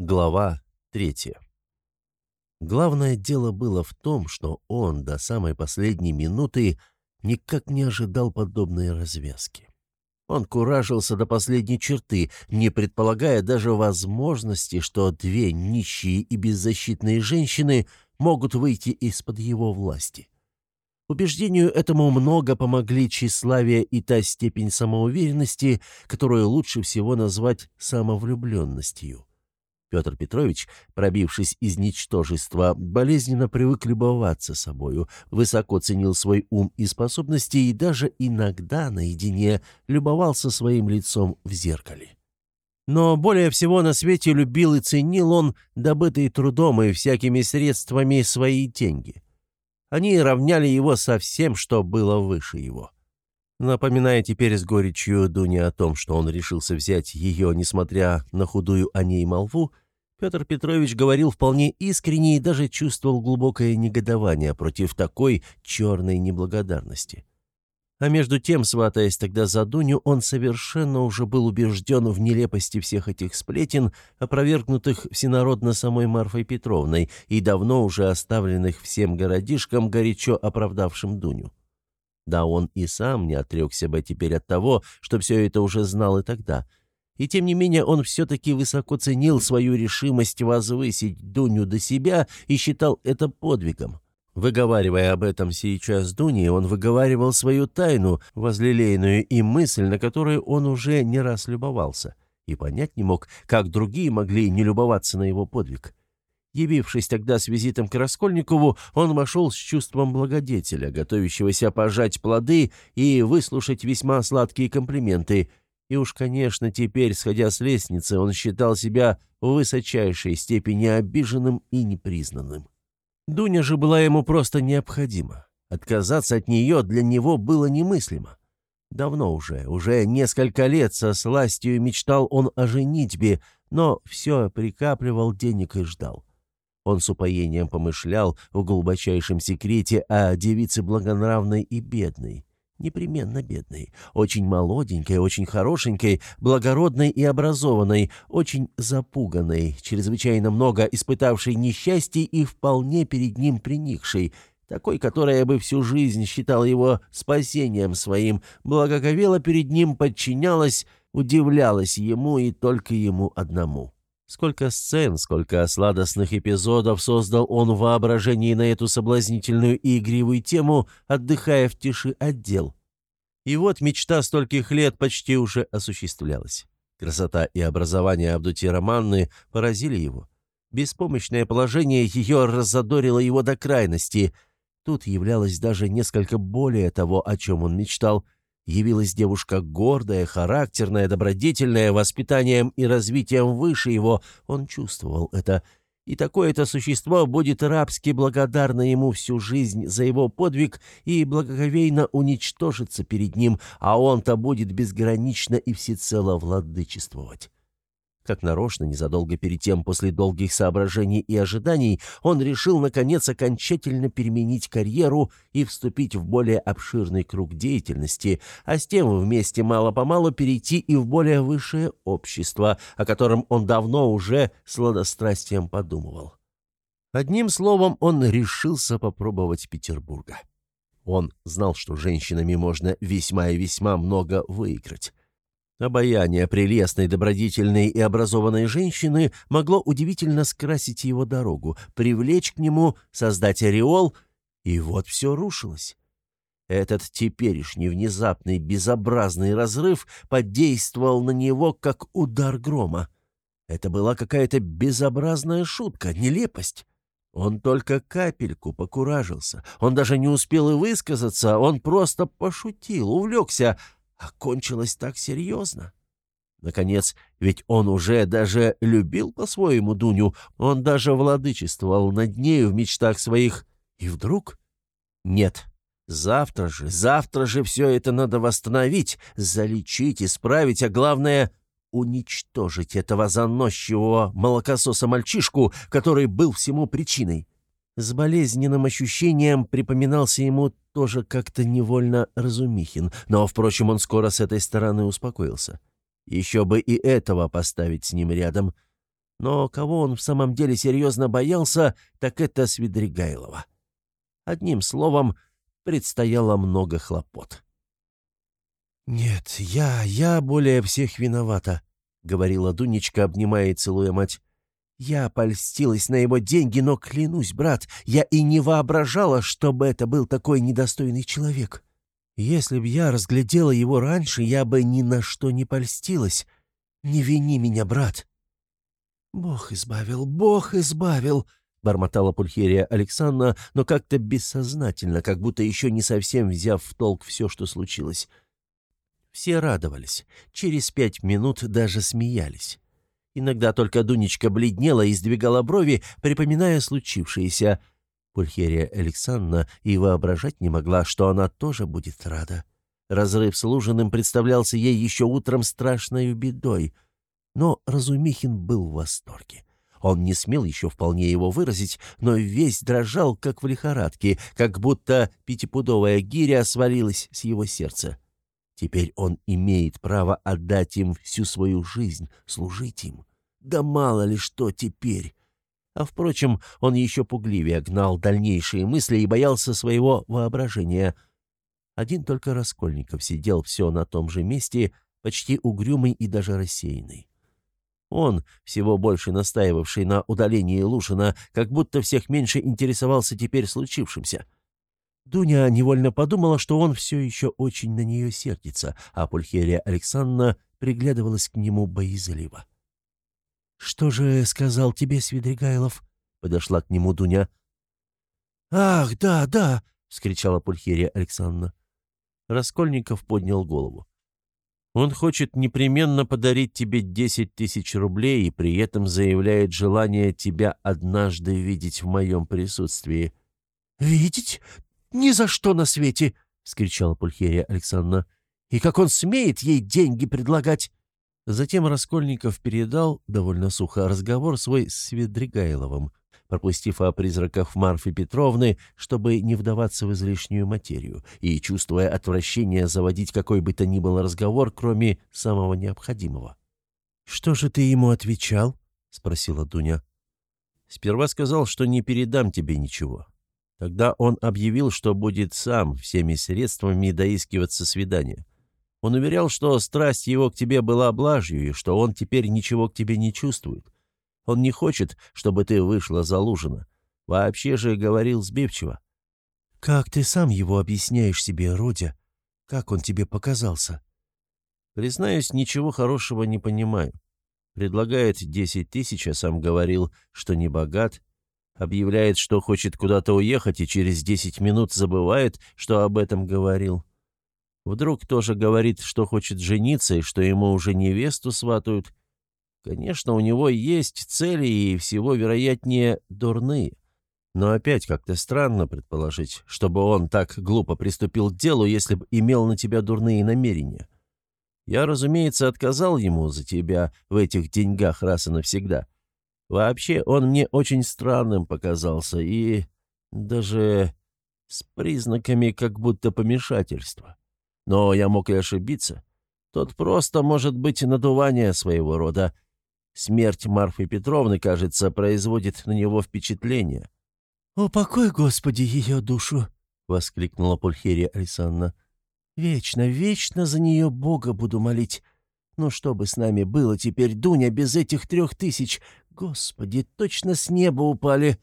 Глава третья. Главное дело было в том, что он до самой последней минуты никак не ожидал подобной развязки. Он куражился до последней черты, не предполагая даже возможности, что две нищие и беззащитные женщины могут выйти из-под его власти. Убеждению этому много помогли тщеславие и та степень самоуверенности, которую лучше всего назвать самовлюбленностью. Петр Петрович, пробившись из ничтожества, болезненно привык любоваться собою, высоко ценил свой ум и способности и даже иногда наедине любовался своим лицом в зеркале. Но более всего на свете любил и ценил он добытые трудом и всякими средствами свои деньги. Они равняли его со всем, что было выше его. Напоминая теперь с горечью Дуне о том, что он решился взять ее, несмотря на худую о ней молву, Петр Петрович говорил вполне искренне и даже чувствовал глубокое негодование против такой черной неблагодарности. А между тем, сватаясь тогда за Дуню, он совершенно уже был убежден в нелепости всех этих сплетен, опровергнутых всенародно самой Марфой Петровной и давно уже оставленных всем городишкам, горячо оправдавшим Дуню. Да он и сам не отрекся бы теперь от того, что все это уже знал и тогда. И тем не менее он все-таки высоко ценил свою решимость возвысить Дуню до себя и считал это подвигом. Выговаривая об этом сейчас Дуне, он выговаривал свою тайну, возлелеянную и мысль, на которую он уже не раз любовался, и понять не мог, как другие могли не любоваться на его подвиг. Явившись тогда с визитом к Раскольникову, он вошел с чувством благодетеля, готовящегося пожать плоды и выслушать весьма сладкие комплименты. И уж, конечно, теперь, сходя с лестницы, он считал себя в высочайшей степени обиженным и непризнанным. Дуня же была ему просто необходима. Отказаться от нее для него было немыслимо. Давно уже, уже несколько лет со сластью мечтал он о женитьбе, но все прикапливал денег и ждал. Он с упоением помышлял в глубочайшем секрете о девице благонравной и бедной. Непременно бедной, очень молоденькой, очень хорошенькой, благородной и образованной, очень запуганной, чрезвычайно много испытавшей несчастье и вполне перед ним приникшей, такой, которая бы всю жизнь считала его спасением своим, благоговела перед ним, подчинялась, удивлялась ему и только ему одному. Сколько сцен, сколько сладостных эпизодов создал он в воображении на эту соблазнительную и игривую тему, отдыхая в тиши отдел. И вот мечта стольких лет почти уже осуществлялась. Красота и образование Абдути Романны поразили его. Беспомощное положение ее раззадорило его до крайности. Тут являлось даже несколько более того, о чем он мечтал – Явилась девушка гордая, характерная, добродетельная, воспитанием и развитием выше его, он чувствовал это. И такое-то существо будет рабски благодарно ему всю жизнь за его подвиг и благоговейно уничтожится перед ним, а он-то будет безгранично и всецело владычествовать. Как нарочно, незадолго перед тем, после долгих соображений и ожиданий, он решил, наконец, окончательно переменить карьеру и вступить в более обширный круг деятельности, а с тем вместе мало-помалу перейти и в более высшее общество, о котором он давно уже сладострастием подумывал. Одним словом, он решился попробовать Петербурга. Он знал, что женщинами можно весьма и весьма много выиграть. Обаяние прелестной, добродетельной и образованной женщины могло удивительно скрасить его дорогу, привлечь к нему, создать ореол, и вот все рушилось. Этот теперешний внезапный безобразный разрыв подействовал на него, как удар грома. Это была какая-то безобразная шутка, нелепость. Он только капельку покуражился. Он даже не успел и высказаться, он просто пошутил, увлекся, а кончилось так серьезно. Наконец, ведь он уже даже любил по-своему Дуню, он даже владычествовал над нею в мечтах своих. И вдруг... Нет, завтра же, завтра же все это надо восстановить, залечить, исправить, а главное — уничтожить этого заносчивого молокососа-мальчишку, который был всему причиной. С болезненным ощущением припоминался ему тоже как-то невольно Разумихин, но, впрочем, он скоро с этой стороны успокоился. Еще бы и этого поставить с ним рядом. Но кого он в самом деле серьезно боялся, так это Свидригайлова. Одним словом, предстояло много хлопот. «Нет, я, я более всех виновата», — говорила Дунечка, обнимая и целуя мать. «Я польстилась на его деньги, но, клянусь, брат, я и не воображала, чтобы это был такой недостойный человек. Если б я разглядела его раньше, я бы ни на что не польстилась. Не вини меня, брат». «Бог избавил, Бог избавил!» — бормотала Пульхерия Александра, но как-то бессознательно, как будто еще не совсем взяв в толк все, что случилось. Все радовались. Через пять минут даже смеялись. Иногда только Дунечка бледнела и сдвигала брови, припоминая случившееся. Пульхерия Александра и воображать не могла, что она тоже будет рада. Разрыв с Лужиным представлялся ей еще утром страшной бедой — но Разумихин был в восторге. Он не смел еще вполне его выразить, но весь дрожал, как в лихорадке, как будто пятипудовая гиря свалилась с его сердца. Теперь он имеет право отдать им всю свою жизнь, служить им. Да мало ли что теперь. А, впрочем, он еще пугливее гнал дальнейшие мысли и боялся своего воображения. Один только Раскольников сидел все на том же месте, почти угрюмый и даже рассеянный. Он, всего больше настаивавший на удалении Лушина, как будто всех меньше интересовался теперь случившимся. Дуня невольно подумала, что он все еще очень на нее сердится, а Пульхерия Александровна приглядывалась к нему боязливо. «Что же сказал тебе Свидригайлов?» — подошла к нему Дуня. «Ах, да, да!» — вскричала Пульхерия Александровна. Раскольников поднял голову. Он хочет непременно подарить тебе десять тысяч рублей и при этом заявляет желание тебя однажды видеть в моем присутствии». «Видеть? Ни за что на свете!» — скричала Пульхерия Александровна. «И как он смеет ей деньги предлагать?» Затем Раскольников передал, довольно сухо, разговор свой с Свидригайловым, пропустив о призраках Марфы Петровны, чтобы не вдаваться в излишнюю материю, и чувствуя отвращение заводить какой бы то ни был разговор, кроме самого необходимого. «Что же ты ему отвечал?» — спросила Дуня. «Сперва сказал, что не передам тебе ничего. Тогда он объявил, что будет сам всеми средствами доискиваться свидания. Он уверял, что страсть его к тебе была блажью, и что он теперь ничего к тебе не чувствует. Он не хочет, чтобы ты вышла за Лужина. Вообще же говорил сбивчиво. «Как ты сам его объясняешь себе, Родя? Как он тебе показался?» «Признаюсь, ничего хорошего не понимаю. Предлагает десять тысяч, а сам говорил, что не богат. Объявляет, что хочет куда-то уехать, и через десять минут забывает, что об этом говорил. Вдруг тоже говорит, что хочет жениться, и что ему уже невесту сватают, Конечно, у него есть цели и всего вероятнее дурные. Но опять как-то странно предположить, чтобы он так глупо приступил к делу, если бы имел на тебя дурные намерения. Я, разумеется, отказал ему за тебя в этих деньгах раз и навсегда. Вообще, он мне очень странным показался и даже с признаками как будто помешательства. Но я мог и ошибиться. Тот просто может быть надувание своего рода, Смерть Марфы Петровны, кажется, производит на него впечатление. «Упокой, Господи, ее душу!» — воскликнула Пульхерия Александровна. «Вечно, вечно за нее Бога буду молить. Ну что бы с нами было теперь, Дуня, без этих трех тысяч? Господи, точно с неба упали!»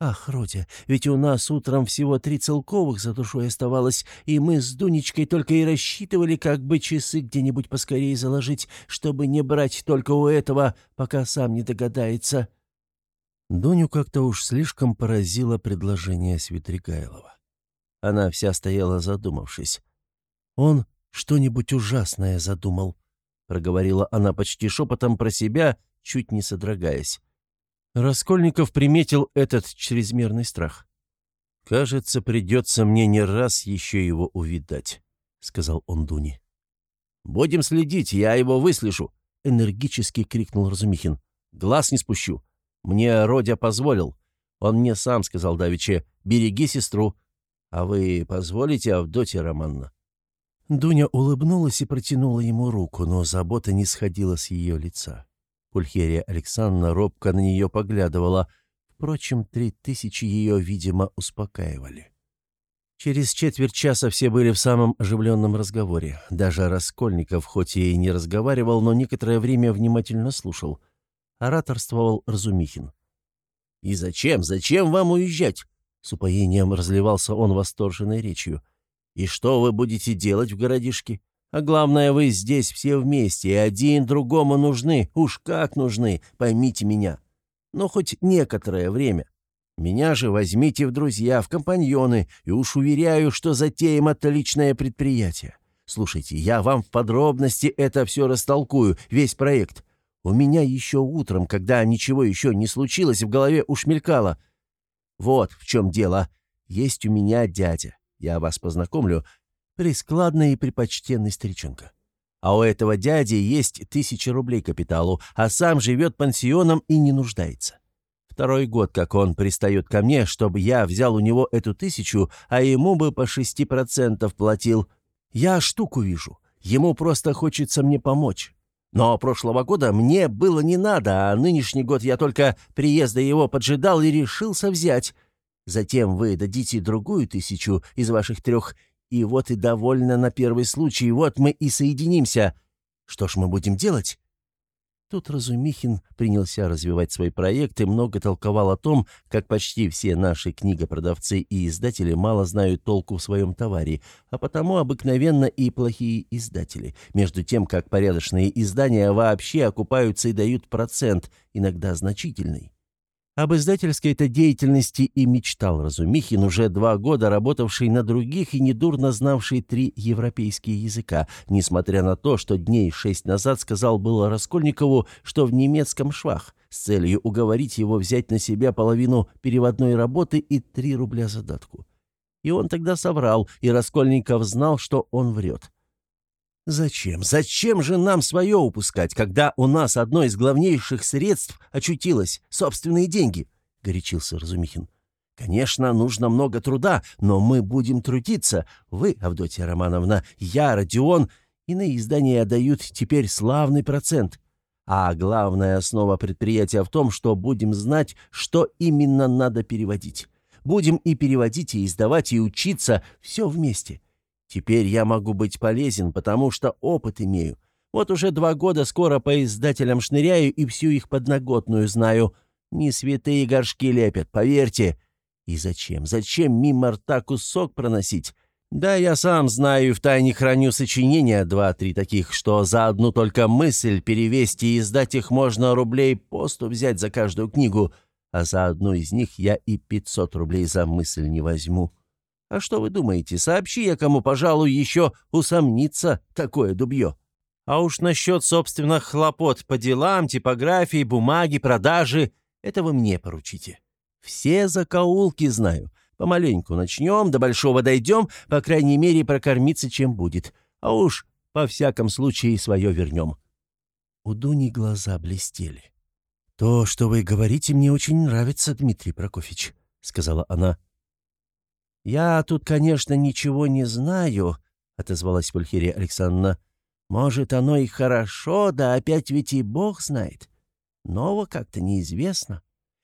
«Ах, Родя, ведь у нас утром всего три целковых за душой оставалось, и мы с Дунечкой только и рассчитывали, как бы часы где-нибудь поскорее заложить, чтобы не брать только у этого, пока сам не догадается». Дуню как-то уж слишком поразило предложение Свидригайлова. Она вся стояла задумавшись. «Он что-нибудь ужасное задумал», — проговорила она почти шепотом про себя, чуть не содрогаясь. Раскольников приметил этот чрезмерный страх. «Кажется, придется мне не раз еще его увидать», — сказал он Дуне. «Будем следить, я его выслежу», — энергически крикнул Разумихин. «Глаз не спущу. Мне Родя позволил. Он мне сам сказал давеча, береги сестру. А вы позволите, Авдотья Романна?» Дуня улыбнулась и протянула ему руку, но забота не сходила с ее лица. Пульхерия Александровна робко на нее поглядывала. Впрочем, три тысячи ее, видимо, успокаивали. Через четверть часа все были в самом оживленном разговоре. Даже Раскольников, хоть и не разговаривал, но некоторое время внимательно слушал. Ораторствовал Разумихин. «И зачем, зачем вам уезжать?» С упоением разливался он восторженной речью. «И что вы будете делать в городишке? А главное, вы здесь все вместе, и один другому нужны, уж как нужны, поймите меня. Но хоть некоторое время. Меня же возьмите в друзья, в компаньоны, и уж уверяю, что затеем отличное предприятие. Слушайте, я вам в подробности это все растолкую, весь проект. У меня еще утром, когда ничего еще не случилось, в голове уж мелькало. Вот в чем дело. Есть у меня дядя. Я вас познакомлю. Прискладный и припочтенный старичонка. А у этого дяди есть тысяча рублей капиталу, а сам живет пансионом и не нуждается. Второй год, как он пристает ко мне, чтобы я взял у него эту тысячу, а ему бы по шести процентов платил. Я штуку вижу. Ему просто хочется мне помочь. Но прошлого года мне было не надо, а нынешний год я только приезда его поджидал и решился взять. Затем вы дадите другую тысячу из ваших трех, и вот и довольно на первый случай, вот мы и соединимся. Что ж мы будем делать? Тут Разумихин принялся развивать свой проект и много толковал о том, как почти все наши книгопродавцы и издатели мало знают толку в своем товаре, а потому обыкновенно и плохие издатели, между тем, как порядочные издания вообще окупаются и дают процент, иногда значительный. Об издательской-то деятельности и мечтал Разумихин, уже два года работавший на других и недурно знавший три европейские языка, несмотря на то, что дней шесть назад сказал было Раскольникову, что в немецком швах, с целью уговорить его взять на себя половину переводной работы и три рубля задатку. И он тогда соврал, и Раскольников знал, что он врет. Зачем? Зачем же нам свое упускать, когда у нас одно из главнейших средств очутилось — собственные деньги? — горячился Разумихин. Конечно, нужно много труда, но мы будем трудиться. Вы, Авдотья Романовна, я, Родион, на издание дают теперь славный процент. А главная основа предприятия в том, что будем знать, что именно надо переводить. Будем и переводить, и издавать, и учиться, все вместе. — Теперь я могу быть полезен, потому что опыт имею. Вот уже два года скоро по издателям шныряю и всю их подноготную знаю. Не святые горшки лепят, поверьте. И зачем? Зачем мимо рта кусок проносить? Да, я сам знаю и втайне храню сочинения два-три таких, что за одну только мысль перевести и издать их можно рублей посту взять за каждую книгу, а за одну из них я и пятьсот рублей за мысль не возьму. А что вы думаете, сообщи я кому, пожалуй, еще усомниться такое дубье. А уж насчет собственных хлопот по делам, типографии, бумаги, продажи, это вы мне поручите. Все закоулки знаю. Помаленьку начнем, до большого дойдем, по крайней мере, прокормиться чем будет. А уж по всяком случае свое вернем». У Дуни глаза блестели. «То, что вы говорите, мне очень нравится, Дмитрий Прокофьевич», — сказала она. «Я тут, конечно, ничего не знаю», — отозвалась Пульхерия Александровна. «Может, оно и хорошо, да опять ведь и Бог знает. Ново как-то неизвестно.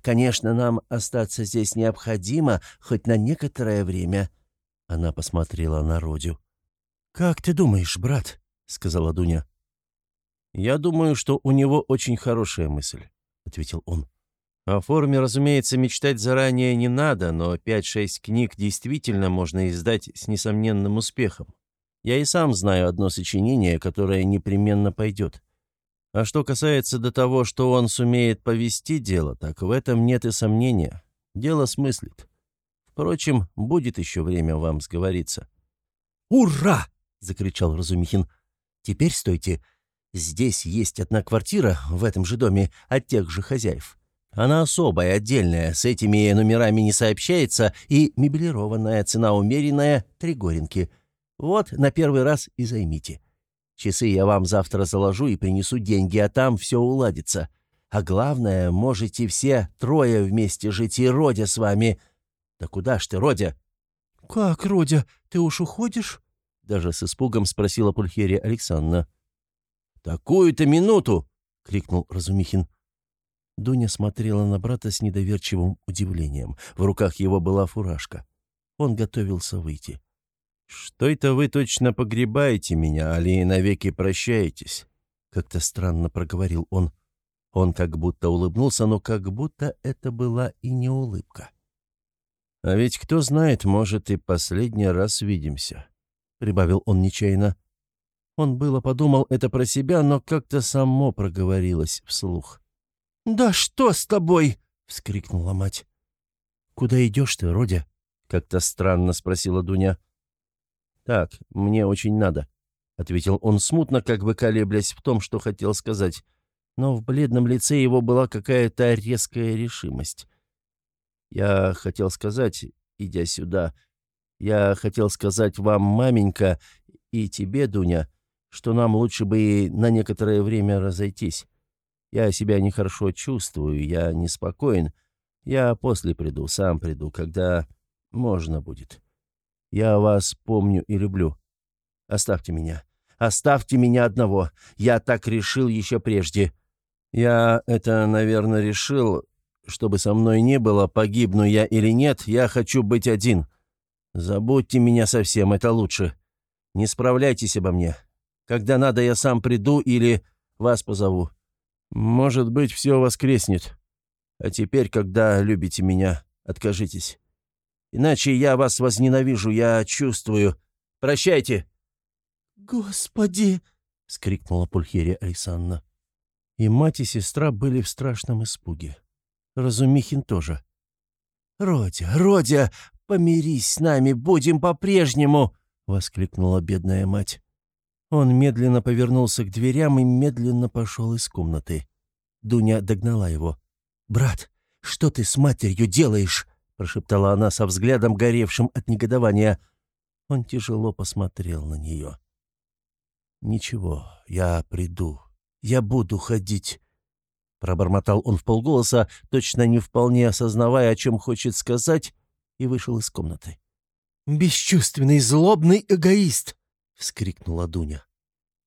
Конечно, нам остаться здесь необходимо, хоть на некоторое время». Она посмотрела на Родю. «Как ты думаешь, брат?» — сказала Дуня. «Я думаю, что у него очень хорошая мысль», — ответил он. О форме, разумеется, мечтать заранее не надо, но 5-6 книг действительно можно издать с несомненным успехом. Я и сам знаю одно сочинение, которое непременно пойдет. А что касается до того, что он сумеет повести дело, так в этом нет и сомнения. Дело смыслит. Впрочем, будет еще время вам сговориться. «Ура!» — закричал Разумихин. «Теперь стойте. Здесь есть одна квартира в этом же доме от тех же хозяев. Она особая, отдельная, с этими номерами не сообщается, и меблированная, цена умеренная, три горенки. Вот на первый раз и займите. Часы я вам завтра заложу и принесу деньги, а там все уладится. А главное, можете все трое вместе жить, и Родя с вами. Да куда ж ты, Родя?» «Как, Родя, ты уж уходишь?» Даже с испугом спросила Пульхерия Александровна. «Такую-то минуту!» — крикнул Разумихин. Дуня смотрела на брата с недоверчивым удивлением. В руках его была фуражка. Он готовился выйти. «Что это вы точно погребаете меня, али навеки прощаетесь?» Как-то странно проговорил он. Он как будто улыбнулся, но как будто это была и не улыбка. «А ведь кто знает, может, и последний раз видимся», — прибавил он нечаянно. Он было подумал это про себя, но как-то само проговорилось вслух. «Да что с тобой?» — вскрикнула мать. «Куда идешь ты, Родя?» — как-то странно спросила Дуня. «Так, мне очень надо», — ответил он смутно, как бы колеблясь в том, что хотел сказать. Но в бледном лице его была какая-то резкая решимость. «Я хотел сказать, идя сюда, я хотел сказать вам, маменька, и тебе, Дуня, что нам лучше бы на некоторое время разойтись. Я себя нехорошо чувствую, я неспокоен. Я после приду, сам приду, когда можно будет. Я вас помню и люблю. Оставьте меня. Оставьте меня одного. Я так решил еще прежде. Я это, наверное, решил, чтобы со мной не было, погибну я или нет, я хочу быть один. Забудьте меня совсем, это лучше. Не справляйтесь обо мне. Когда надо, я сам приду или вас позову. Может быть, все воскреснет. А теперь, когда любите меня, откажитесь. Иначе я вас возненавижу, я чувствую. Прощайте!» «Господи!» — скрикнула Пульхерия Александровна. И мать и сестра были в страшном испуге. Разумихин тоже. «Родя, Родя, помирись с нами, будем по-прежнему!» — воскликнула бедная мать. Он медленно повернулся к дверям и медленно пошел из комнаты. Дуня догнала его. «Брат, что ты с матерью делаешь?» — прошептала она со взглядом, горевшим от негодования. Он тяжело посмотрел на нее. «Ничего, я приду. Я буду ходить». Пробормотал он в полголоса, точно не вполне осознавая, о чем хочет сказать, и вышел из комнаты. «Бесчувственный, злобный эгоист!» — вскрикнула Дуня.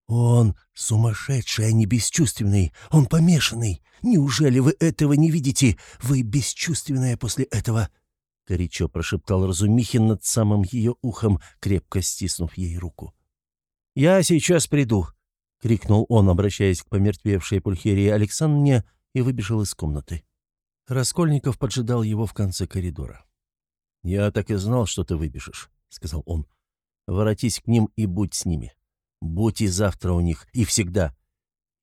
«Он сумасшедший, а не бесчувственный. Он помешанный. Неужели вы этого не видите? Вы бесчувственная после этого горячо прошептал Разумихин над самым ее ухом, крепко стиснув ей руку. «Я сейчас приду!» — крикнул он, обращаясь к помертвевшей Пульхерии Александре, и выбежал из комнаты. Раскольников поджидал его в конце коридора. «Я так и знал, что ты выбежишь», — сказал он. «Воротись к ним и будь с ними. Будь и завтра у них, и всегда.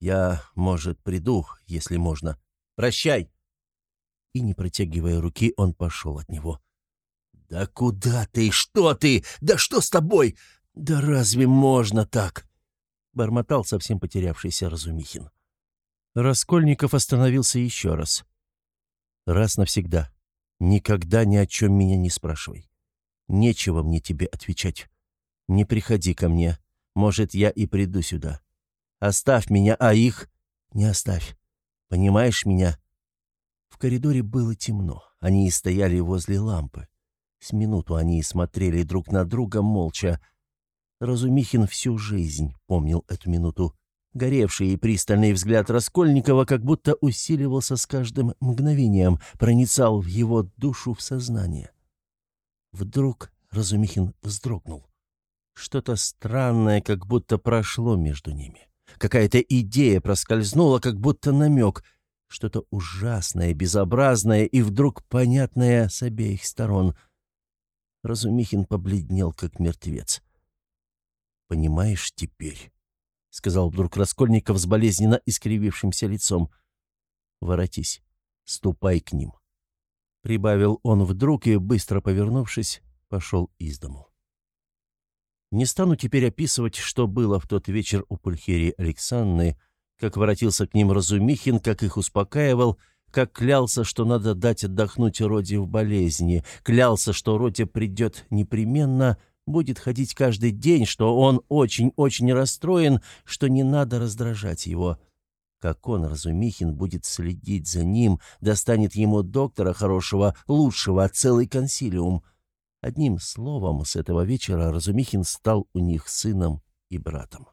Я, может, приду, если можно. Прощай!» и, не протягивая руки, он пошел от него. «Да куда ты? Что ты? Да что с тобой? Да разве можно так?» Бормотал совсем потерявшийся Разумихин. Раскольников остановился еще раз. «Раз навсегда. Никогда ни о чем меня не спрашивай. Нечего мне тебе отвечать. Не приходи ко мне. Может, я и приду сюда. Оставь меня, а их не оставь. Понимаешь меня?» В коридоре было темно. Они стояли возле лампы. С минуту они смотрели друг на друга молча. Разумихин всю жизнь помнил эту минуту. Горевший и пристальный взгляд Раскольникова как будто усиливался с каждым мгновением, проницал в его душу в сознание. Вдруг Разумихин вздрогнул. Что-то странное как будто прошло между ними. Какая-то идея проскользнула, как будто намек — что-то ужасное, безобразное и вдруг понятное с обеих сторон. Разумихин побледнел, как мертвец. «Понимаешь теперь?» — сказал вдруг Раскольников с болезненно искривившимся лицом. «Воротись, ступай к ним». Прибавил он вдруг и, быстро повернувшись, пошел из дому. Не стану теперь описывать, что было в тот вечер у Пульхерии Александры, как воротился к ним Разумихин, как их успокаивал, как клялся, что надо дать отдохнуть Роде в болезни, клялся, что Роде придет непременно, будет ходить каждый день, что он очень-очень расстроен, что не надо раздражать его. Как он, Разумихин, будет следить за ним, достанет ему доктора хорошего, лучшего, целый консилиум. Одним словом, с этого вечера Разумихин стал у них сыном и братом.